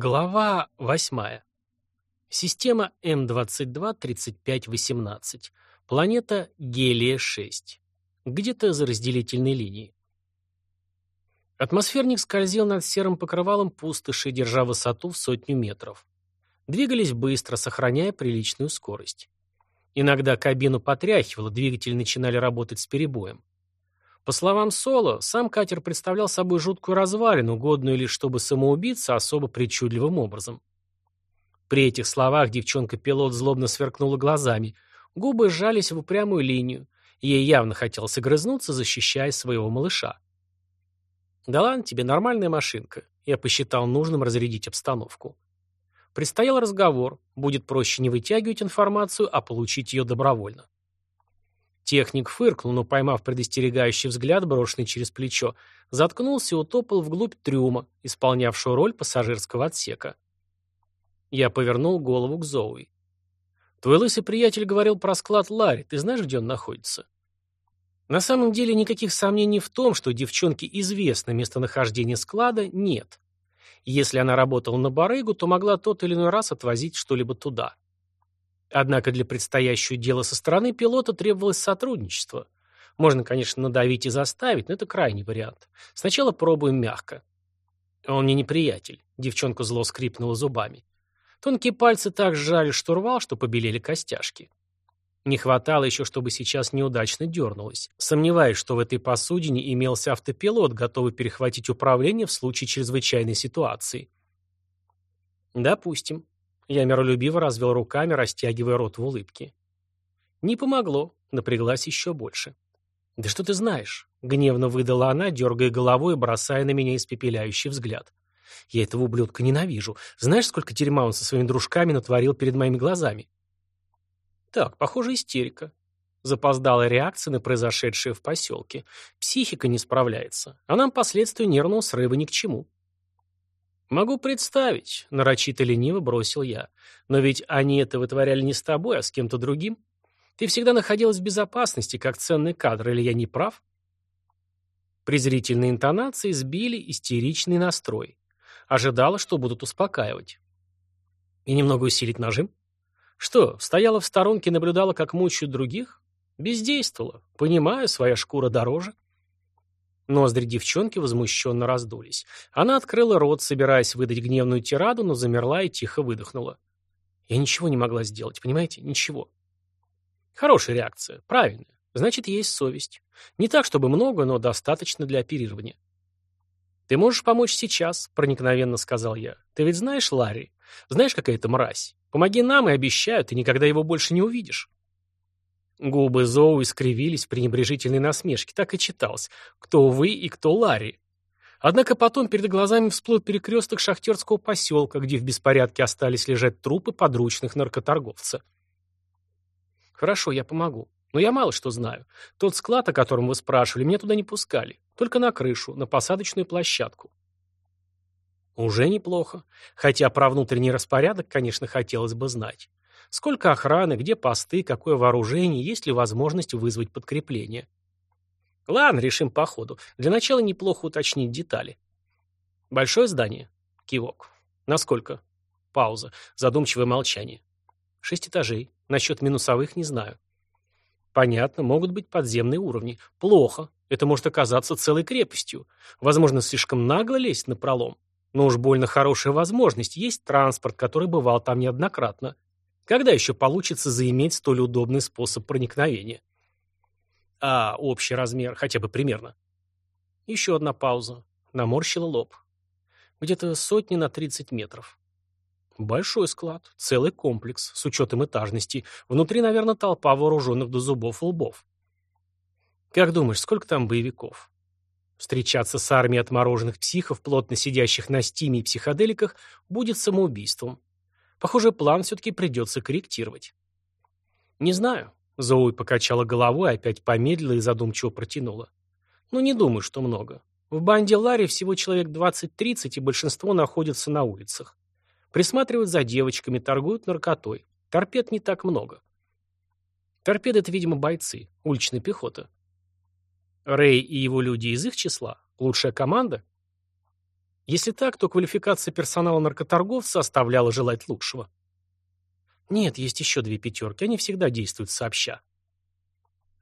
Глава 8. Система М22-3518. Планета Гелия-6. Где-то за разделительной линией. Атмосферник скользил над серым покрывалом пустоши, держа высоту в сотню метров. Двигались быстро, сохраняя приличную скорость. Иногда кабину потряхивало, двигатели начинали работать с перебоем. По словам Соло, сам катер представлял собой жуткую развалину, годную лишь чтобы самоубиться особо причудливым образом. При этих словах девчонка-пилот злобно сверкнула глазами, губы сжались в упрямую линию, ей явно хотелось огрызнуться, защищая своего малыша. «Да ладно тебе, нормальная машинка», я посчитал нужным разрядить обстановку. Предстоял разговор, будет проще не вытягивать информацию, а получить ее добровольно. Техник фыркнул, но, поймав предостерегающий взгляд, брошенный через плечо, заткнулся и утопал вглубь трюма, исполнявшего роль пассажирского отсека. Я повернул голову к Зоуи. «Твой лысый приятель говорил про склад Ларри. Ты знаешь, где он находится?» На самом деле никаких сомнений в том, что девчонке известно местонахождение склада, нет. Если она работала на барыгу, то могла тот или иной раз отвозить что-либо туда. Однако для предстоящего дела со стороны пилота требовалось сотрудничество. Можно, конечно, надавить и заставить, но это крайний вариант. Сначала пробуем мягко. Он мне не приятель. Девчонка зло скрипнула зубами. Тонкие пальцы так сжали штурвал, что побелели костяшки. Не хватало еще, чтобы сейчас неудачно дернулась. Сомневаюсь, что в этой посудине имелся автопилот, готовый перехватить управление в случае чрезвычайной ситуации. Допустим. Я миролюбиво развел руками, растягивая рот в улыбке. Не помогло, напряглась еще больше. «Да что ты знаешь?» — гневно выдала она, дергая головой и бросая на меня испепеляющий взгляд. «Я этого ублюдка ненавижу. Знаешь, сколько дерьма он со своими дружками натворил перед моими глазами?» «Так, похоже, истерика». Запоздалая реакция на произошедшее в поселке. Психика не справляется, а нам последствия нервного срыва ни к чему. «Могу представить», — нарочито лениво бросил я. «Но ведь они это вытворяли не с тобой, а с кем-то другим. Ты всегда находилась в безопасности, как ценный кадр, или я не прав?» Презрительные интонации сбили истеричный настрой. Ожидала, что будут успокаивать. И немного усилить нажим? Что, стояла в сторонке и наблюдала, как мучают других? Бездействовала. Понимаю, своя шкура дороже. Ноздри девчонки возмущенно раздулись. Она открыла рот, собираясь выдать гневную тираду, но замерла и тихо выдохнула. Я ничего не могла сделать, понимаете? Ничего. Хорошая реакция, правильная. Значит, есть совесть. Не так, чтобы много, но достаточно для оперирования. «Ты можешь помочь сейчас», — проникновенно сказал я. «Ты ведь знаешь Ларри? Знаешь, какая это мразь? Помоги нам, и обещаю, ты никогда его больше не увидишь». Губы Зоу искривились в пренебрежительной насмешке. Так и читалось. Кто вы и кто Ларри? Однако потом перед глазами всплыл перекресток шахтерского поселка, где в беспорядке остались лежать трупы подручных наркоторговца. Хорошо, я помогу. Но я мало что знаю. Тот склад, о котором вы спрашивали, меня туда не пускали. Только на крышу, на посадочную площадку. Уже неплохо. Хотя про внутренний распорядок, конечно, хотелось бы знать. Сколько охраны, где посты, какое вооружение, есть ли возможность вызвать подкрепление. Ладно, решим по ходу. Для начала неплохо уточнить детали. Большое здание? Кивок. Насколько? Пауза. Задумчивое молчание. Шесть этажей. Насчет минусовых не знаю. Понятно, могут быть подземные уровни. Плохо. Это может оказаться целой крепостью. Возможно, слишком нагло лезть на пролом. Но уж больно хорошая возможность. Есть транспорт, который бывал там неоднократно. Когда еще получится заиметь столь удобный способ проникновения? А общий размер, хотя бы примерно. Еще одна пауза. Наморщила лоб. Где-то сотни на 30 метров. Большой склад, целый комплекс, с учетом этажности. Внутри, наверное, толпа вооруженных до зубов лбов. Как думаешь, сколько там боевиков? Встречаться с армией отмороженных психов, плотно сидящих на стиме и психоделиках, будет самоубийством. Похоже, план все-таки придется корректировать. Не знаю. Зоуи покачала головой, опять помедлила и задумчиво протянула. Ну, не думаю, что много. В банде Ларри всего человек 20-30, и большинство находятся на улицах. Присматривают за девочками, торгуют наркотой. Торпед не так много. Торпеды — это, видимо, бойцы, уличная пехота. Рэй и его люди из их числа? Лучшая команда? Если так, то квалификация персонала наркоторговца оставляла желать лучшего. Нет, есть еще две пятерки, они всегда действуют сообща.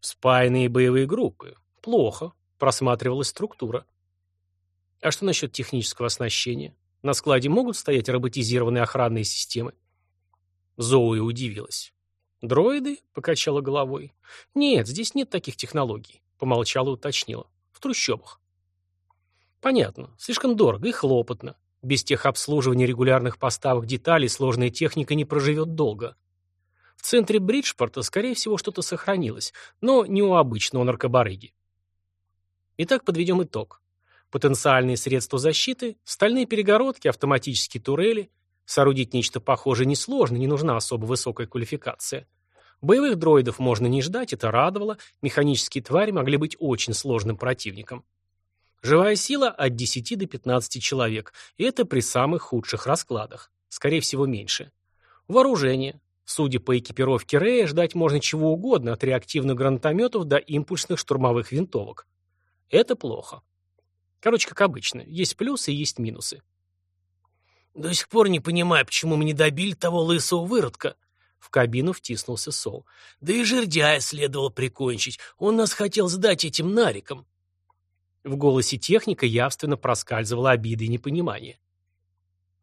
Спаянные боевые группы. Плохо. Просматривалась структура. А что насчет технического оснащения? На складе могут стоять роботизированные охранные системы? Зоуи удивилась. «Дроиды?» — покачала головой. «Нет, здесь нет таких технологий», — помолчала и уточнила. «В трущобах». «Понятно. Слишком дорого и хлопотно. Без техобслуживания регулярных поставок деталей сложная техника не проживет долго. В центре Бриджпорта, скорее всего, что-то сохранилось, но не у обычного наркобарыги. Итак, подведем итог. Потенциальные средства защиты, стальные перегородки, автоматические турели. Соорудить нечто похожее несложно, не нужна особо высокая квалификация. Боевых дроидов можно не ждать, это радовало, механические твари могли быть очень сложным противником. Живая сила от 10 до 15 человек, и это при самых худших раскладах. Скорее всего, меньше. Вооружение. Судя по экипировке Рея, ждать можно чего угодно, от реактивных гранатометов до импульсных штурмовых винтовок. Это плохо. Короче, как обычно, есть плюсы и есть минусы. «До сих пор не понимаю, почему мы не добили того лысого выродка», в кабину втиснулся Сол. «Да и жердяя следовало прикончить. Он нас хотел сдать этим нарикам». В голосе техника явственно проскальзывала обида и непонимание.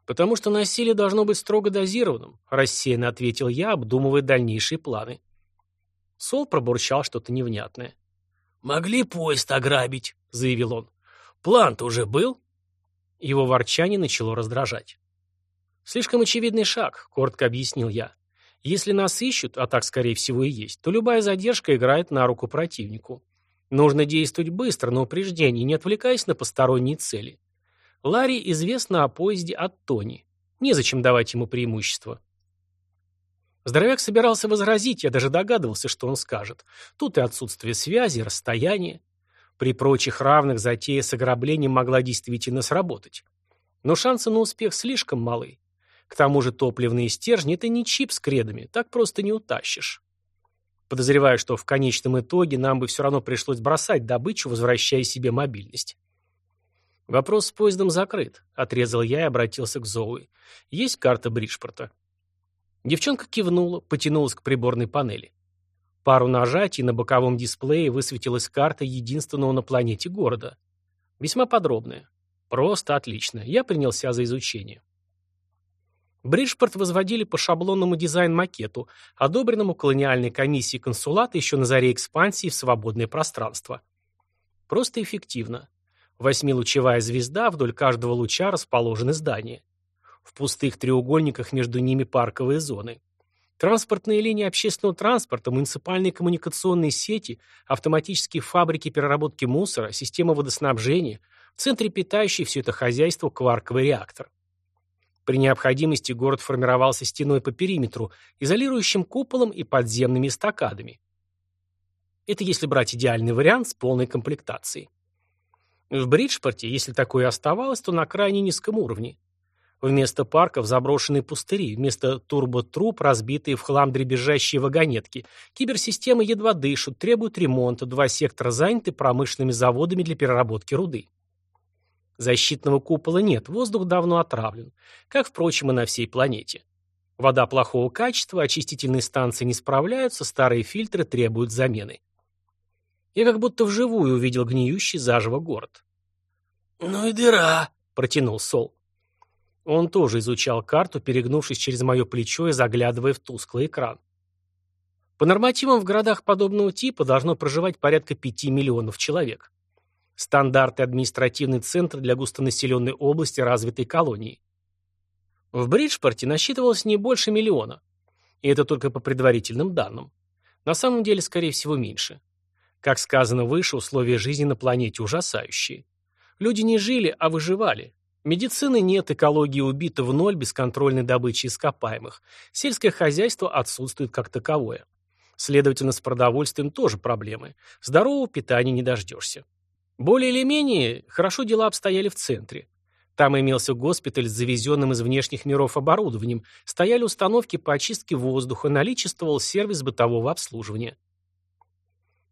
«Потому что насилие должно быть строго дозированным», – рассеянно ответил я, обдумывая дальнейшие планы. Сол пробурчал что-то невнятное. «Могли поезд ограбить», — заявил он. «План-то уже был?» Его ворчание начало раздражать. «Слишком очевидный шаг», — коротко объяснил я. «Если нас ищут, а так, скорее всего, и есть, то любая задержка играет на руку противнику. Нужно действовать быстро, на упреждение, не отвлекаясь на посторонние цели. Ларри известно о поезде от Тони. Незачем давать ему преимущество. Здоровяк собирался возразить, я даже догадывался, что он скажет. Тут и отсутствие связи, расстояние. При прочих равных затея с ограблением могла действительно сработать. Но шансы на успех слишком малы. К тому же топливные стержни – это не чип с кредами, так просто не утащишь. Подозреваю, что в конечном итоге нам бы все равно пришлось бросать добычу, возвращая себе мобильность. «Вопрос с поездом закрыт», — отрезал я и обратился к Зоуи. «Есть карта Бриджпорта?» Девчонка кивнула, потянулась к приборной панели. Пару нажатий на боковом дисплее высветилась карта единственного на планете города. Весьма подробная. Просто отлично. Я принялся за изучение. Бриджпорт возводили по шаблонному дизайн-макету, одобренному колониальной комиссией консулата еще на заре экспансии в свободное пространство. Просто эффективно. Восьмилучевая звезда, вдоль каждого луча расположены здания. В пустых треугольниках между ними парковые зоны. Транспортные линии общественного транспорта, муниципальные коммуникационные сети, автоматические фабрики переработки мусора, система водоснабжения, в центре питающий все это хозяйство кварковый реактор. При необходимости город формировался стеной по периметру, изолирующим куполом и подземными эстакадами. Это если брать идеальный вариант с полной комплектацией. В Бриджпорте, если такое оставалось, то на крайне низком уровне. Вместо парков заброшенные пустыри, вместо турботруб разбитые в хлам дребезжащие вагонетки. Киберсистемы едва дышат, требуют ремонта, два сектора заняты промышленными заводами для переработки руды. Защитного купола нет, воздух давно отравлен, как, впрочем, и на всей планете. Вода плохого качества, очистительные станции не справляются, старые фильтры требуют замены. Я как будто вживую увидел гниющий заживо город. «Ну и дыра», — протянул Сол. Он тоже изучал карту, перегнувшись через мое плечо и заглядывая в тусклый экран. По нормативам в городах подобного типа должно проживать порядка пяти миллионов человек. Стандарты административный центр для густонаселенной области развитой колонии. В Бриджпорте насчитывалось не больше миллиона. И это только по предварительным данным. На самом деле, скорее всего, меньше. Как сказано выше, условия жизни на планете ужасающие. Люди не жили, а выживали. Медицины нет, экология убита в ноль бесконтрольной добычи ископаемых. Сельское хозяйство отсутствует как таковое. Следовательно, с продовольствием тоже проблемы. Здорового питания не дождешься. Более или менее хорошо дела обстояли в центре. Там имелся госпиталь с завезенным из внешних миров оборудованием, стояли установки по очистке воздуха, наличествовал сервис бытового обслуживания.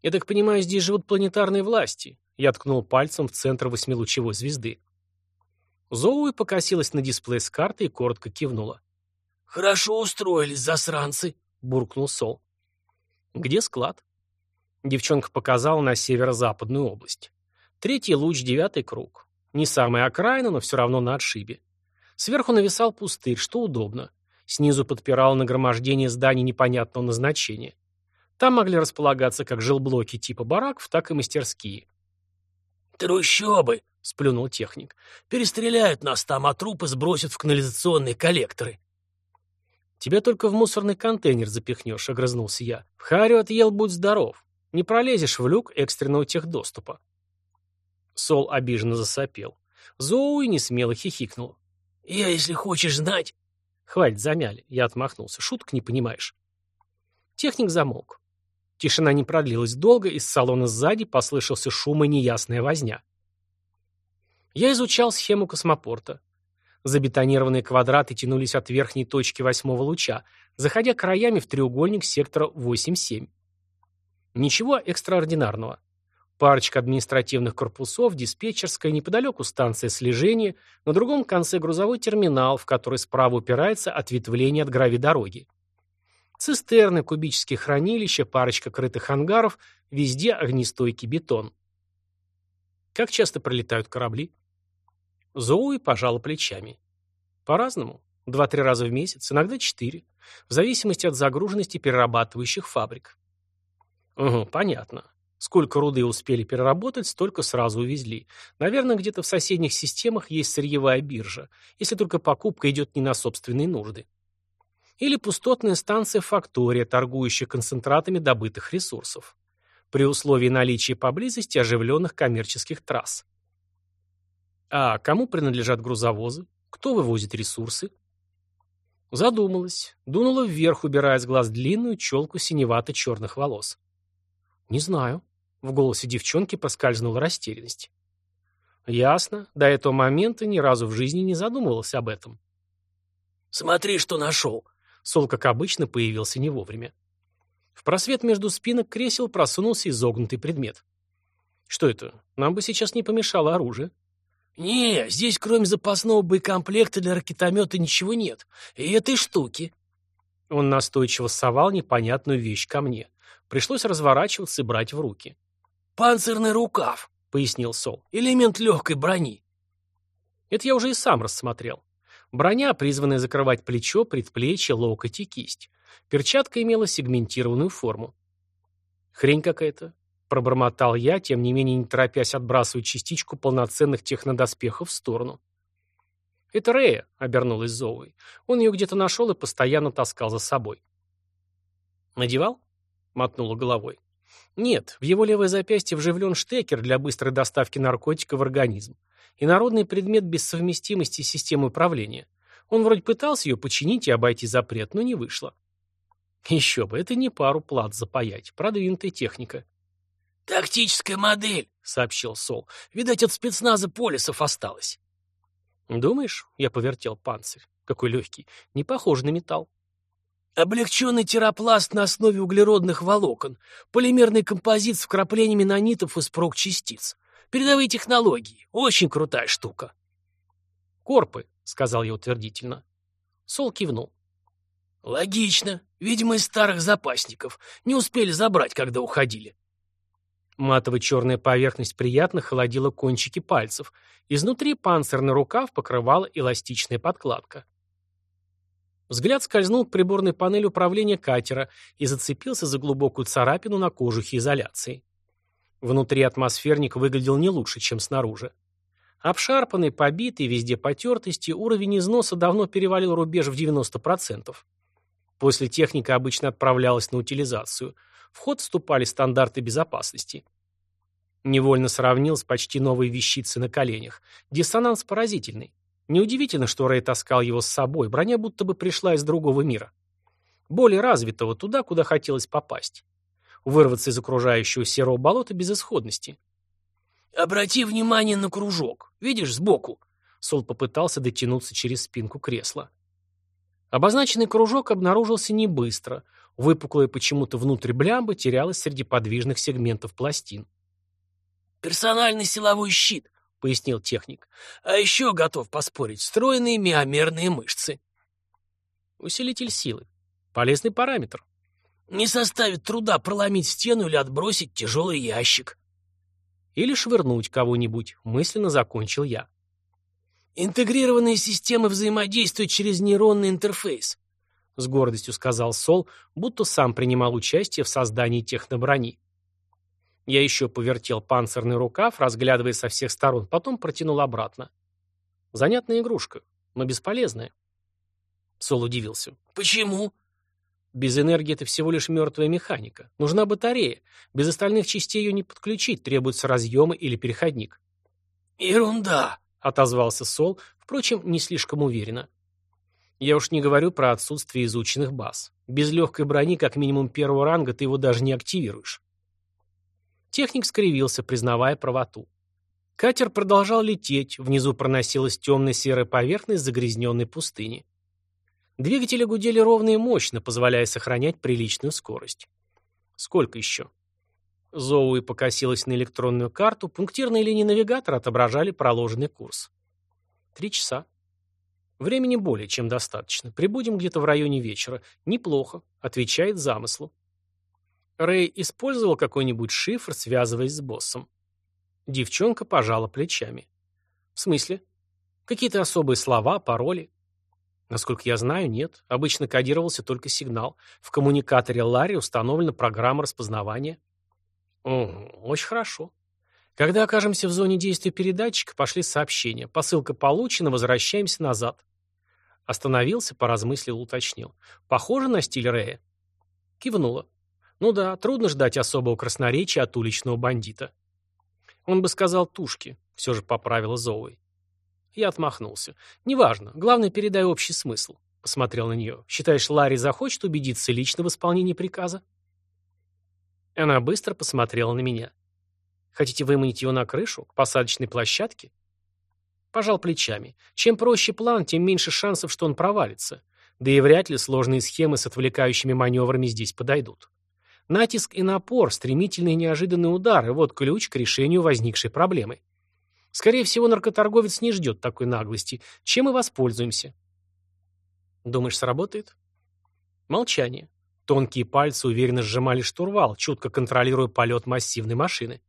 «Я так понимаю, здесь живут планетарные власти», я ткнул пальцем в центр восьмилучевой звезды. Зоуи покосилась на дисплей с картой и коротко кивнула. «Хорошо устроились, засранцы», — буркнул Сол. «Где склад?» Девчонка показала на северо-западную область. Третий луч, девятый круг. Не самая окраина, но все равно на отшибе. Сверху нависал пустырь, что удобно. Снизу подпирало нагромождение зданий непонятного назначения. Там могли располагаться как жилблоки типа бараков, так и мастерские. «Трущобы!» — сплюнул техник. «Перестреляют нас там, а трупы сбросят в канализационные коллекторы». «Тебя только в мусорный контейнер запихнешь», — огрызнулся я. «В Харю отъел, будь здоров. Не пролезешь в люк экстренного техдоступа». Сол обиженно засопел. Зоуи несмело хихикнул. «Я, если хочешь знать...» «Хватит, замяли». Я отмахнулся. «Шуток не понимаешь». Техник замолк. Тишина не продлилась долго, из салона сзади послышался шум и неясная возня. Я изучал схему космопорта. Забетонированные квадраты тянулись от верхней точки восьмого луча, заходя краями в треугольник сектора 8-7. Ничего экстраординарного. Парочка административных корпусов, диспетчерская, неподалеку станция слежения, на другом конце грузовой терминал, в который справа упирается ответвление от гравидороги. Цистерны, кубические хранилища, парочка крытых ангаров, везде огнестойкий бетон. Как часто пролетают корабли? Зоуи пожала плечами. По-разному. Два-три раза в месяц, иногда четыре. В зависимости от загруженности перерабатывающих фабрик. Угу, понятно. Сколько руды успели переработать, столько сразу увезли. Наверное, где-то в соседних системах есть сырьевая биржа, если только покупка идет не на собственные нужды. Или пустотная станция «Фактория», торгующая концентратами добытых ресурсов. При условии наличия поблизости оживленных коммерческих трасс. А кому принадлежат грузовозы? Кто вывозит ресурсы? Задумалась, дунула вверх, убирая с глаз длинную челку синевато-черных волос. «Не знаю», — в голосе девчонки проскользнула растерянность. «Ясно. До этого момента ни разу в жизни не задумывалась об этом». «Смотри, что нашел», Сол, как обычно, появился не вовремя. В просвет между спинок кресел просунулся изогнутый предмет. Что это? Нам бы сейчас не помешало оружие. «Не, здесь кроме запасного боекомплекта для ракетомета ничего нет. И этой штуки». Он настойчиво совал непонятную вещь ко мне. Пришлось разворачиваться и брать в руки. «Панцирный рукав», — пояснил Сол. «Элемент легкой брони». Это я уже и сам рассмотрел. Броня, призванная закрывать плечо, предплечье, локоть и кисть. Перчатка имела сегментированную форму. «Хрень какая-то», — пробормотал я, тем не менее не торопясь отбрасывать частичку полноценных технодоспехов в сторону. «Это Рея», — обернулась Зоуи. Он ее где-то нашел и постоянно таскал за собой. «Надевал?» — мотнула головой. «Нет, в его левое запястье вживлен штекер для быстрой доставки наркотика в организм и народный предмет без совместимости с системой управления. Он вроде пытался ее починить и обойти запрет, но не вышло. Еще бы, это не пару плат запаять, продвинутая техника. «Тактическая модель», — сообщил Сол. «Видать, от спецназа полисов осталось». «Думаешь?» — я повертел панцирь. Какой легкий. Не похож на металл. Облегченный терапласт на основе углеродных волокон, полимерный композит с вкраплениями нанитов из прок-частиц. Передовые технологии. Очень крутая штука. Корпы, сказал я утвердительно. Сол кивнул. Логично. Видимо, из старых запасников. Не успели забрать, когда уходили. Матово-черная поверхность приятно холодила кончики пальцев. Изнутри панцирный рукав покрывала эластичная подкладка. Взгляд скользнул к приборной панели управления катера и зацепился за глубокую царапину на кожухе изоляции. Внутри атмосферник выглядел не лучше, чем снаружи. Обшарпанный, побитый, везде потертости, уровень износа давно перевалил рубеж в 90%. После техника обычно отправлялась на утилизацию. В ход вступали стандарты безопасности. Невольно сравнил с почти новой вещицей на коленях. Диссонанс поразительный. Неудивительно, что Рэй таскал его с собой, броня будто бы пришла из другого мира. Более развитого, туда, куда хотелось попасть вырваться из окружающего серого болота безысходности. «Обрати внимание на кружок. Видишь, сбоку?» Сол попытался дотянуться через спинку кресла. Обозначенный кружок обнаружился не быстро. Выпуклая почему-то внутрь блямба терялась среди подвижных сегментов пластин. «Персональный силовой щит», — пояснил техник. «А еще готов поспорить, стройные миомерные мышцы». Усилитель силы. Полезный параметр. Не составит труда проломить стену или отбросить тяжелый ящик. Или швырнуть кого-нибудь, мысленно закончил я. Интегрированные системы взаимодействуют через нейронный интерфейс, с гордостью сказал Сол, будто сам принимал участие в создании техноброни. Я еще повертел панцирный рукав, разглядывая со всех сторон, потом протянул обратно. Занятная игрушка, но бесполезная. Сол удивился. «Почему?» Без энергии это всего лишь мертвая механика. Нужна батарея. Без остальных частей ее не подключить, требуются разъемы или переходник. «Ерунда», — отозвался Сол, впрочем, не слишком уверенно. Я уж не говорю про отсутствие изученных баз. Без легкой брони, как минимум первого ранга, ты его даже не активируешь. Техник скривился, признавая правоту. Катер продолжал лететь, внизу проносилась темная серая поверхность загрязненной пустыни. Двигатели гудели ровно и мощно, позволяя сохранять приличную скорость. Сколько еще? Зоуи покосилась на электронную карту, пунктирные линии навигатора отображали проложенный курс. Три часа. Времени более чем достаточно. Прибудем где-то в районе вечера. Неплохо, отвечает замыслу. Рэй использовал какой-нибудь шифр, связываясь с боссом. Девчонка пожала плечами. В смысле? Какие-то особые слова, пароли? Насколько я знаю, нет. Обычно кодировался только сигнал. В коммуникаторе Ларри установлена программа распознавания. О, очень хорошо. Когда окажемся в зоне действия передатчика, пошли сообщения. Посылка получена, возвращаемся назад. Остановился, поразмыслил, уточнил. Похоже на стиль Рея? Кивнула. Ну да, трудно ждать особого красноречия от уличного бандита. Он бы сказал тушки, все же поправила Зоуи. Я отмахнулся. «Неважно. Главное, передай общий смысл». Посмотрел на нее. «Считаешь, Ларри захочет убедиться лично в исполнении приказа?» Она быстро посмотрела на меня. «Хотите выманить его на крышу? К посадочной площадке?» Пожал плечами. Чем проще план, тем меньше шансов, что он провалится. Да и вряд ли сложные схемы с отвлекающими маневрами здесь подойдут. Натиск и напор, стремительные неожиданные удары – вот ключ к решению возникшей проблемы. Скорее всего, наркоторговец не ждет такой наглости, чем и воспользуемся. Думаешь, сработает? Молчание. Тонкие пальцы уверенно сжимали штурвал, чутко контролируя полет массивной машины.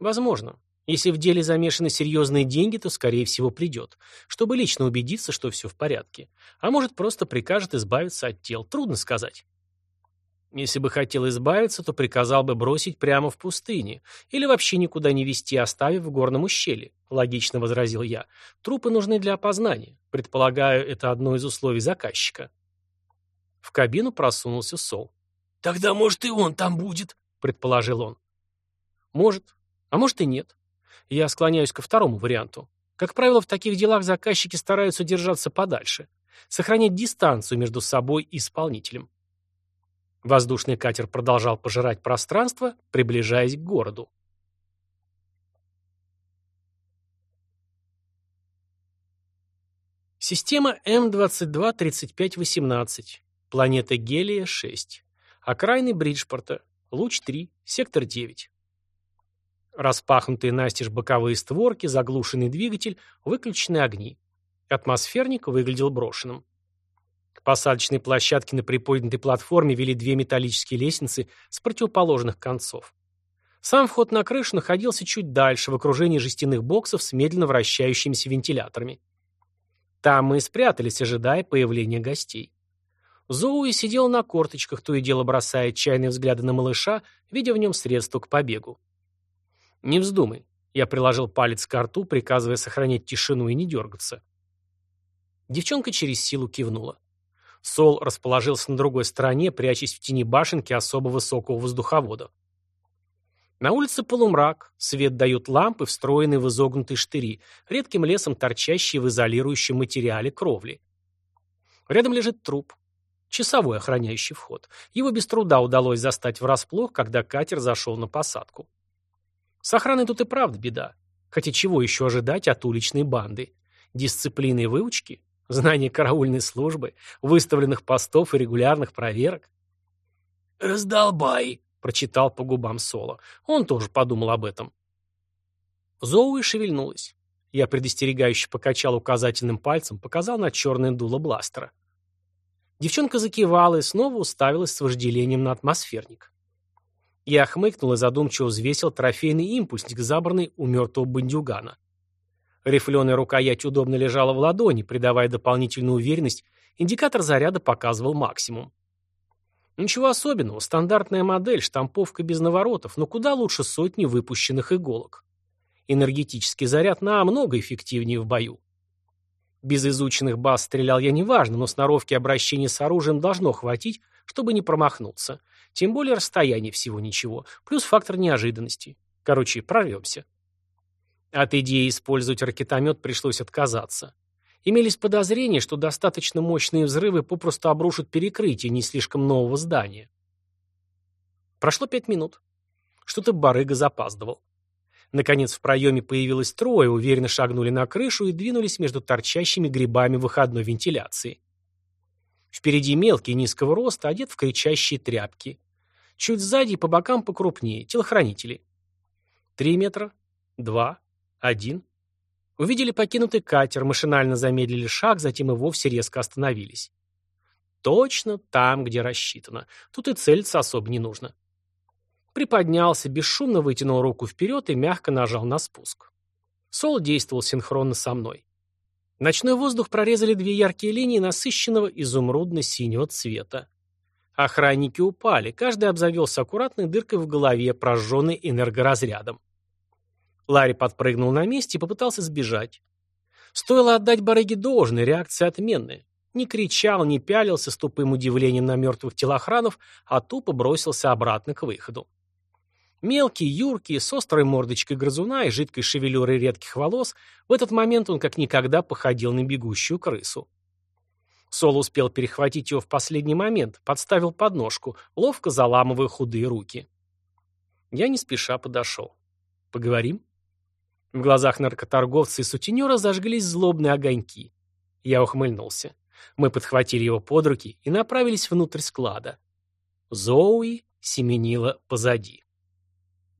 Возможно. Если в деле замешаны серьезные деньги, то, скорее всего, придет, чтобы лично убедиться, что все в порядке. А может, просто прикажет избавиться от тел. Трудно сказать. Если бы хотел избавиться, то приказал бы бросить прямо в пустыне или вообще никуда не везти, оставив в горном ущелье, логично возразил я. Трупы нужны для опознания. Предполагаю, это одно из условий заказчика. В кабину просунулся Сол. Тогда, может, и он там будет, предположил он. Может, а может и нет. Я склоняюсь ко второму варианту. Как правило, в таких делах заказчики стараются держаться подальше, сохранять дистанцию между собой и исполнителем. Воздушный катер продолжал пожирать пространство, приближаясь к городу. Система М223518. Планета Гелия-6. Окраины Бриджпорта. Луч-3. Сектор 9. Распахнутые настежь боковые створки, заглушенный двигатель, выключенные огни. Атмосферник выглядел брошенным. Посадочной площадке на приподнятой платформе вели две металлические лестницы с противоположных концов. Сам вход на крышу находился чуть дальше, в окружении жестяных боксов с медленно вращающимися вентиляторами. Там мы и спрятались, ожидая появления гостей. Зоуи сидел на корточках, то и дело бросая чайные взгляды на малыша, видя в нем средство к побегу. «Не вздумай», — я приложил палец к рту, приказывая сохранять тишину и не дергаться. Девчонка через силу кивнула. Сол расположился на другой стороне, прячась в тени башенки особо высокого воздуховода. На улице полумрак, свет дают лампы, встроенные в изогнутые штыри, редким лесом торчащие в изолирующем материале кровли. Рядом лежит труп. Часовой, охраняющий вход. Его без труда удалось застать врасплох, когда катер зашел на посадку. С охраной тут и правда беда. Хотя чего еще ожидать от уличной банды? Дисциплины и выучки? Знание караульной службы, выставленных постов и регулярных проверок. «Раздолбай!» — прочитал по губам Соло. Он тоже подумал об этом. Зоуи шевельнулась. Я предостерегающе покачал указательным пальцем, показал на черное дуло бластера. Девчонка закивала и снова уставилась с вожделением на атмосферник. Я хмыкнул и задумчиво взвесил трофейный импульсник, забранный у мертвого бандюгана. Рифленая рукоять удобно лежала в ладони, придавая дополнительную уверенность, индикатор заряда показывал максимум. Ничего особенного, стандартная модель, штамповка без наворотов, но куда лучше сотни выпущенных иголок. Энергетический заряд намного эффективнее в бою. Без изученных баз стрелял я неважно, но сноровки обращения с оружием должно хватить, чтобы не промахнуться. Тем более расстояние всего ничего, плюс фактор неожиданности. Короче, прорвемся. От идеи использовать ракетомет пришлось отказаться. Имелись подозрения, что достаточно мощные взрывы попросту обрушат перекрытие не слишком нового здания. Прошло пять минут. Что-то барыга запаздывал. Наконец в проеме появилось трое, уверенно шагнули на крышу и двинулись между торчащими грибами выходной вентиляции. Впереди мелкий, низкого роста, одет в кричащие тряпки. Чуть сзади и по бокам покрупнее, телохранители. Три метра, два, один. Увидели покинутый катер, машинально замедлили шаг, затем и вовсе резко остановились. Точно там, где рассчитано. Тут и целиться особо не нужно. Приподнялся, бесшумно вытянул руку вперед и мягко нажал на спуск. Сол действовал синхронно со мной. Ночной воздух прорезали две яркие линии насыщенного изумрудно-синего цвета. Охранники упали, каждый обзавелся аккуратной дыркой в голове, прожженной энергоразрядом. Ларри подпрыгнул на месте и попытался сбежать. Стоило отдать барыге должное, реакция отменная. Не кричал, не пялился с тупым удивлением на мертвых телохранов, а тупо бросился обратно к выходу. Мелкий, юркий, с острой мордочкой грызуна и жидкой шевелюрой редких волос, в этот момент он как никогда походил на бегущую крысу. Сол успел перехватить его в последний момент, подставил подножку, ловко заламывая худые руки. Я не спеша подошел. «Поговорим?» В глазах наркоторговца и сутенера зажглись злобные огоньки. Я ухмыльнулся. Мы подхватили его под руки и направились внутрь склада. Зоуи семенила позади.